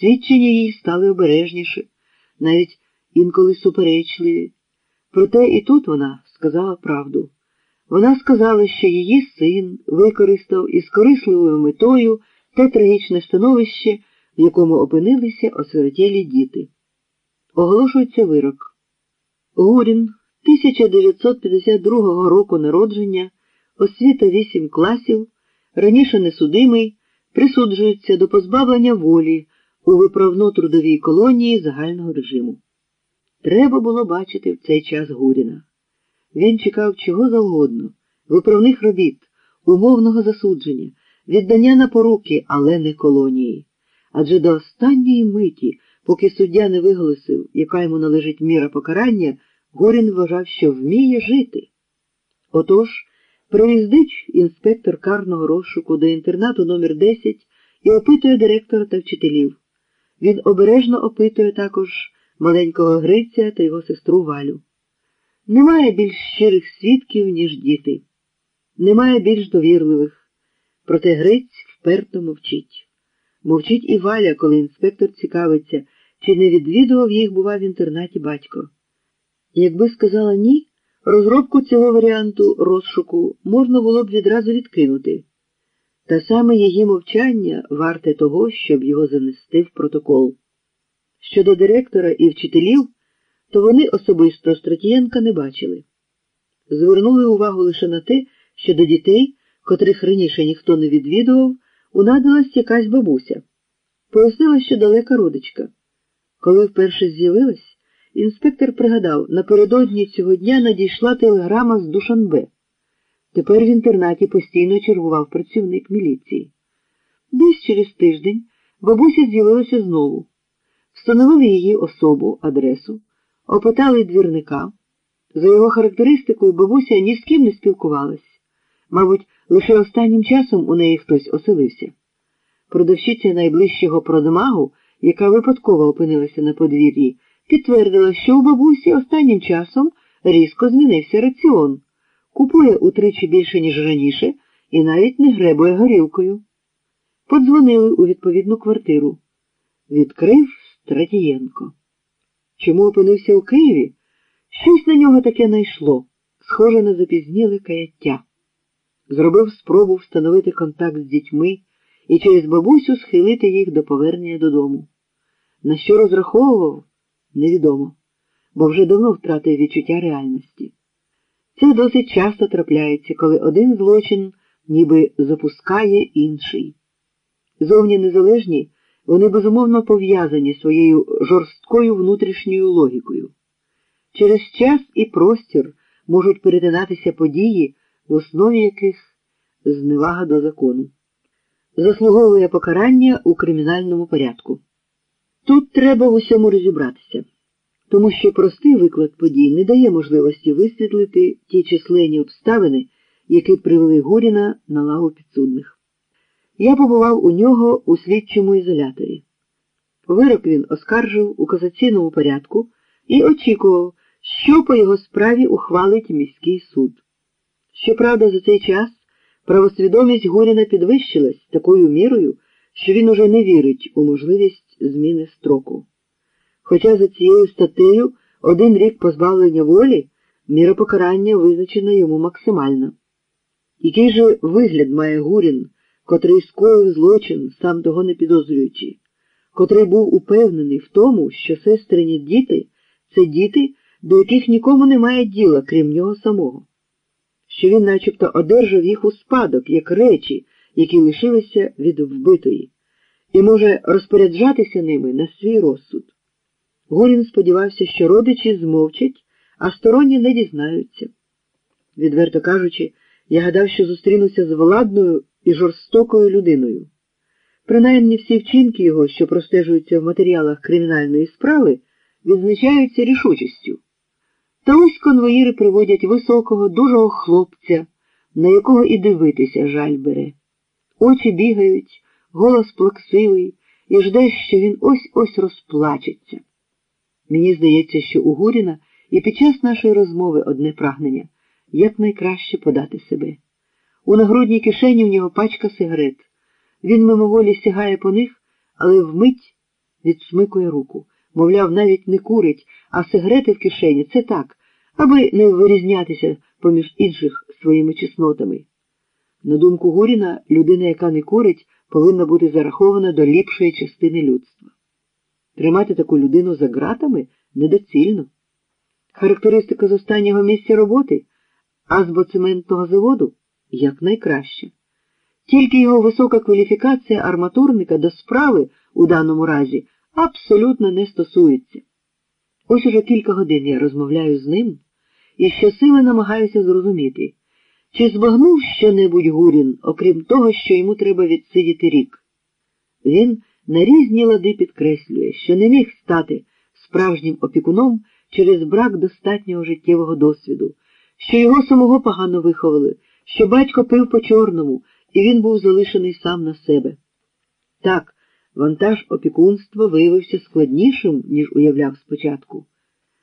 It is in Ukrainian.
Свідчення їй стали обережніші, навіть інколи суперечливі. Проте і тут вона сказала правду. Вона сказала, що її син використав із корисливою метою те трагічне становище, в якому опинилися осиротілі діти. Оголошується вирок. Гурін 1952 року народження, освіта 8 класів, раніше несудимий, присуджується до позбавлення волі у виправно-трудовій колонії загального режиму. Треба було бачити в цей час Гуріна. Він чекав чого завгодно, виправних робіт, умовного засудження, віддання на поруки, але не колонії. Адже до останньої миті, поки суддя не виголосив, яка йому належить міра покарання, Горін вважав, що вміє жити. Отож, приїздить інспектор карного розшуку до інтернату номер 10 і опитує директора та вчителів. Він обережно опитує також маленького Гриця та його сестру Валю. Немає більш щирих свідків, ніж діти, немає більш довірливих, проте Гриць вперто мовчить. Мовчить і Валя, коли інспектор цікавиться, чи не відвідував їх, бува, в інтернаті батько. Якби сказала ні, розробку цього варіанту розшуку можна було б відразу відкинути. Та саме її мовчання варте того, щоб його занести в протокол. Щодо директора і вчителів, то вони особисто Стратієнка не бачили. Звернули увагу лише на те, що до дітей, котрих раніше ніхто не відвідував, унадилась якась бабуся. Пояснила, що далека родичка. Коли вперше з'явилась, інспектор пригадав, напередодні цього дня надійшла телеграма з Душанбе. Тепер в інтернаті постійно чергував працівник міліції. Десь через тиждень бабуся з'явилася знову. Встановили її особу, адресу, опитали двірника. За його характеристикою бабуся ні з ким не спілкувалась. Мабуть, лише останнім часом у неї хтось оселився. Продавщиця найближчого продмагу, яка випадково опинилася на подвір'ї, підтвердила, що у бабусі останнім часом різко змінився раціон, купує утричі більше, ніж раніше, і навіть не гребує горілкою. Подзвонили у відповідну квартиру. Відкрив Стратієнко. Чому опинився у Києві? Щось на нього таке найшло, схоже на запізніле каяття. Зробив спробу встановити контакт з дітьми і через бабусю схилити їх до повернення додому. На що розраховував, невідомо, бо вже давно втратив відчуття реальності. Це досить часто трапляється, коли один злочин ніби запускає інший. Зовні незалежні, вони безумовно пов'язані своєю жорсткою внутрішньою логікою. Через час і простір можуть перетинатися події, в основі яких зневага до закону. Заслуговує покарання у кримінальному порядку. Тут треба в усьому розібратися, тому що простий виклад подій не дає можливості висвітлити ті численні обставини, які привели Гуріна на лаву підсудних. Я побував у нього у слідчому ізоляторі. Вирок він оскаржив у касаційному порядку і очікував, що по його справі ухвалить міський суд. Щоправда, за цей час правосвідомість Гуріна підвищилась такою мірою, що він уже не вірить у можливість зміни строку. Хоча за цією статтею один рік позбавлення волі міра покарання визначена йому максимально. Який же вигляд має Гурін, котрий скоїв злочин, сам того не підозрюючи, котрий був упевнений в тому, що сестрині діти це діти, до яких нікому немає діла, крім нього самого, що він начебто одержав їх у спадок, як речі, які лишилися від вбитої, і може розпоряджатися ними на свій розсуд. Гурін сподівався, що родичі змовчать, а сторонні не дізнаються. Відверто кажучи, я гадав, що зустрінуся з владною і жорстокою людиною. Принаймні всі вчинки його, що простежуються в матеріалах кримінальної справи, відзначаються рішучістю. Та ось конвоїри приводять високого, дужого хлопця, на якого і дивитися жаль бере. Очі бігають, голос плаксивий, і ждеш, що він ось ось розплачеться. Мені здається, що у Гуріна і під час нашої розмови одне прагнення якнайкраще подати себе. У нагрудній кишені в нього пачка сигарет. Він мимоволі сягає по них, але вмить відсмикує руку. Мовляв, навіть не курить, а сигарети в кишені це так, аби не вирізнятися поміж інших своїми чеснотами. На думку Гуріна, людина, яка не курить, повинна бути зарахована до ліпшої частини людства. Тримати таку людину за ґратами недоцільно. Характеристика з останнього місця роботи азбоцементного заводу якнайкраще. Тільки його висока кваліфікація арматурника до справи у даному разі абсолютно не стосується. Ось уже кілька годин я розмовляю з ним і щосили намагаюся зрозуміти, чи збагнув що-небудь Гурін, окрім того, що йому треба відсидіти рік. Він на різні лади підкреслює, що не міг стати справжнім опікуном через брак достатнього життєвого досвіду, що його самого погано виховали, що батько пив по чорному, і він був залишений сам на себе. Так, вантаж опікунства виявився складнішим, ніж уявляв спочатку.